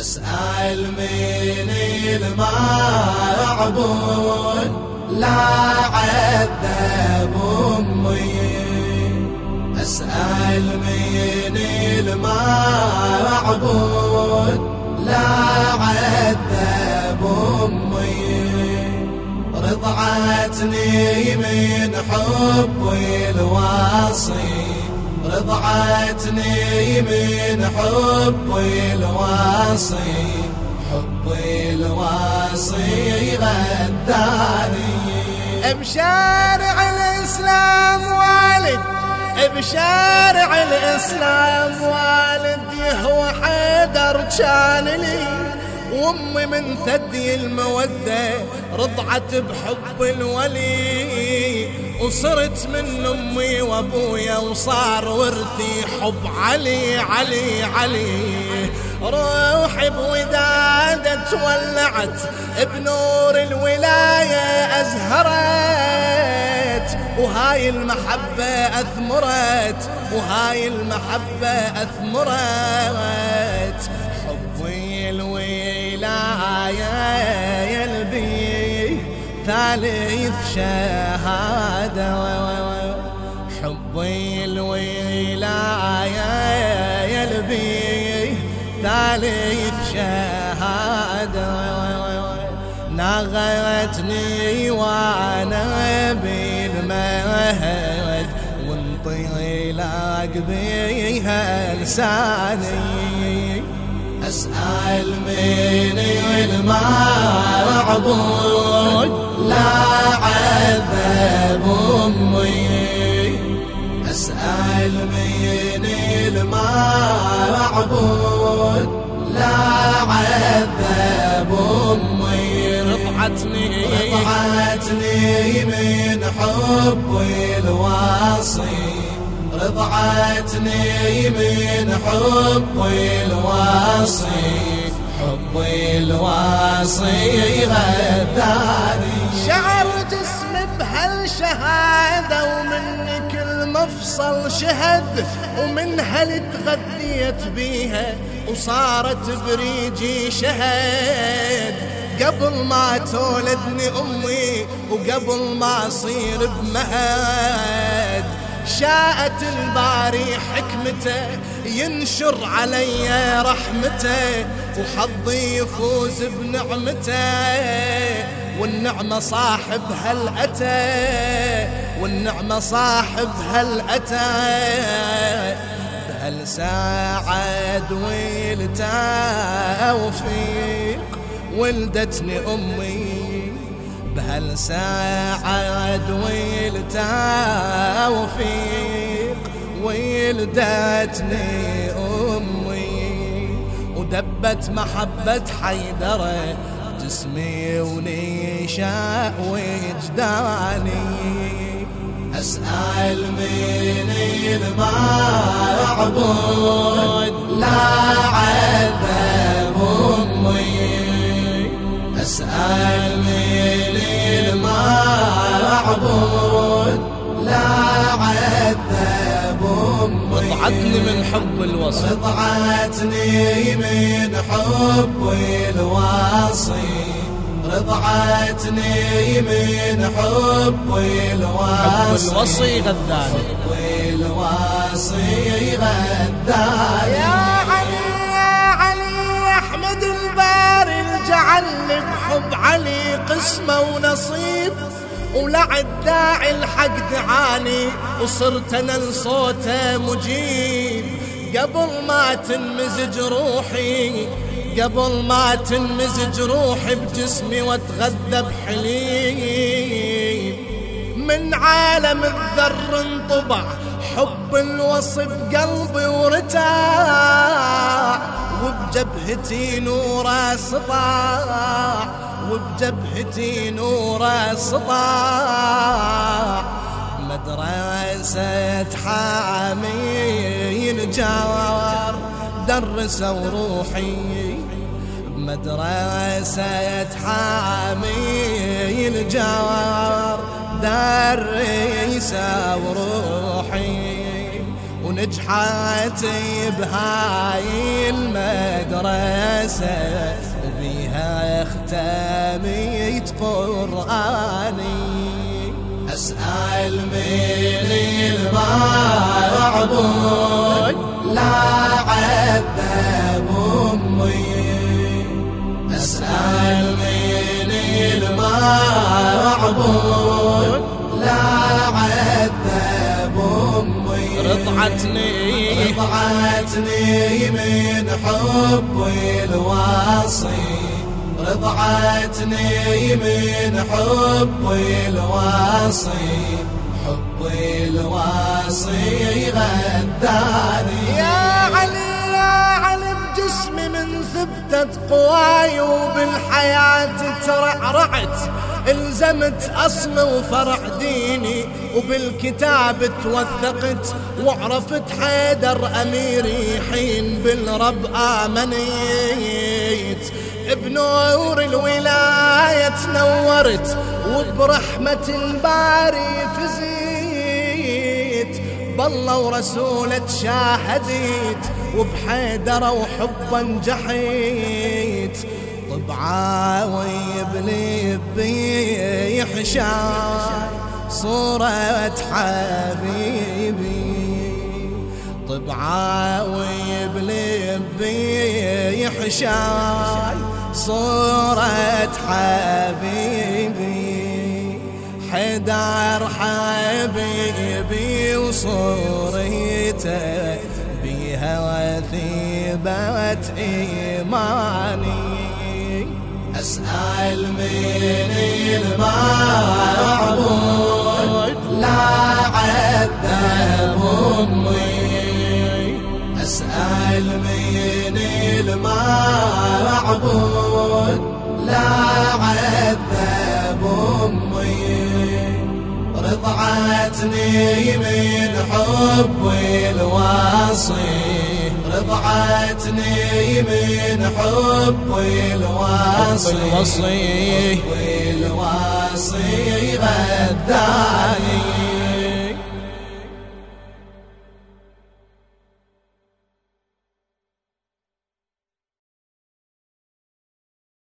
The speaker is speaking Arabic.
أسأل من المعبود لا عذب أمي. أسأل من المعبود لا عذب أمي. رضعتني من حب الواصي رضعتني من حب الواصي حب الواصي غداني. بشارع الإسلام والد بشارع الإسلام والد يهوى حيدر كان لي. وأمي من ثدي المودة رضعت بحب الولي. وصرت من أمي وأبويا وصار ورثي حب علي علي علي. روحي بودادة تولعت بنور الولاية أزهرت. وهاي المحبة أثمرت وهاي المحبة أثمرت. حبي الولاية يلبي ثالث شهادة. ثالث شهادة. نغتني وأنا بالمهد وانطلاق بيها لساني أسأل من المعبود لا أسأل من المعبود لا عذب أمي رضعتني رضعتني من حب الواصي رضعتني من حب الواصي حب الواصي غداني. شعر جسمي بهالشهادة ومن كل مفصل شهد ومنها اللي تغذيت بيها وصارت بريجي شهد. قبل ما تولدني أمي وقبل ما أصير بمهد. شاءت الباري حكمته ينشر علي رحمته وحظي يفوز بنعمته والنعمة صاحب هل أتى والنعمة صاحب هل أتى. بهالساعة والتوفيق ولدتني أمي بهالساعة والتوفيق ولدتني أمي ودبت محبة حيدرة جسمي ونشاء وجداني. أسأل من المعبود لا عذب رضعتني من حب الوصف رضعتني من حب الواصي رضعتني من حب الواصي حب الوصي غداني. حب الواصي غداني. يا علي يا علي أحمد الباري الجعل بحب علي قسمه ونصيب. ولعد داعي الحق دعاني. وصرت أنا لصوته مجيب. قبل ما تنمزج روحي قبل ما تنمزج روحي بجسمي واتغذى بحليب من عالم الذر انطبع حب الوصف قلبي ورتاع. وبجبهتي نوره سطاع وبجبهتي نوره سطاع مدرسة حامين جار درسوا روحي. مدرسة حامي الجار درسوا روحي. ونجحت بهاي المدرسة بيها اختميت قرآني. أسأل من المعبود لا عذب أمي. أسأل من المعبود لا عذب أمي. رضعتني. رضعتني من حبي الواصي رضعتني من حبي الواصي حبي الواصي غداني. يا علي يا علي بجسمي من ثبتت قواي وبالحياة ترعرعت. إلزمت أصل وفرع ديني وبالكتاب توثقت وعرفت حيدر أميري حين بالرب آمنيت. بنور الولاية تنورت وبرحمة الباري فزيت بالله ورسوله شاهديت وبحيدر وحبا جحيت. طبعاوي بلبي حشاي صورة حبيبي. طبعاوي بلبي حشاي صورة حبيبي حدار حبيبي وصورته بيها وثيبت إيماني أسأل من المعبود لا عذب أمي. أسأل من المعبود لا عذب أمي. رضعتني من حبي الواصي رضعتني من حبي الواصي الوصي. الواصي غداني.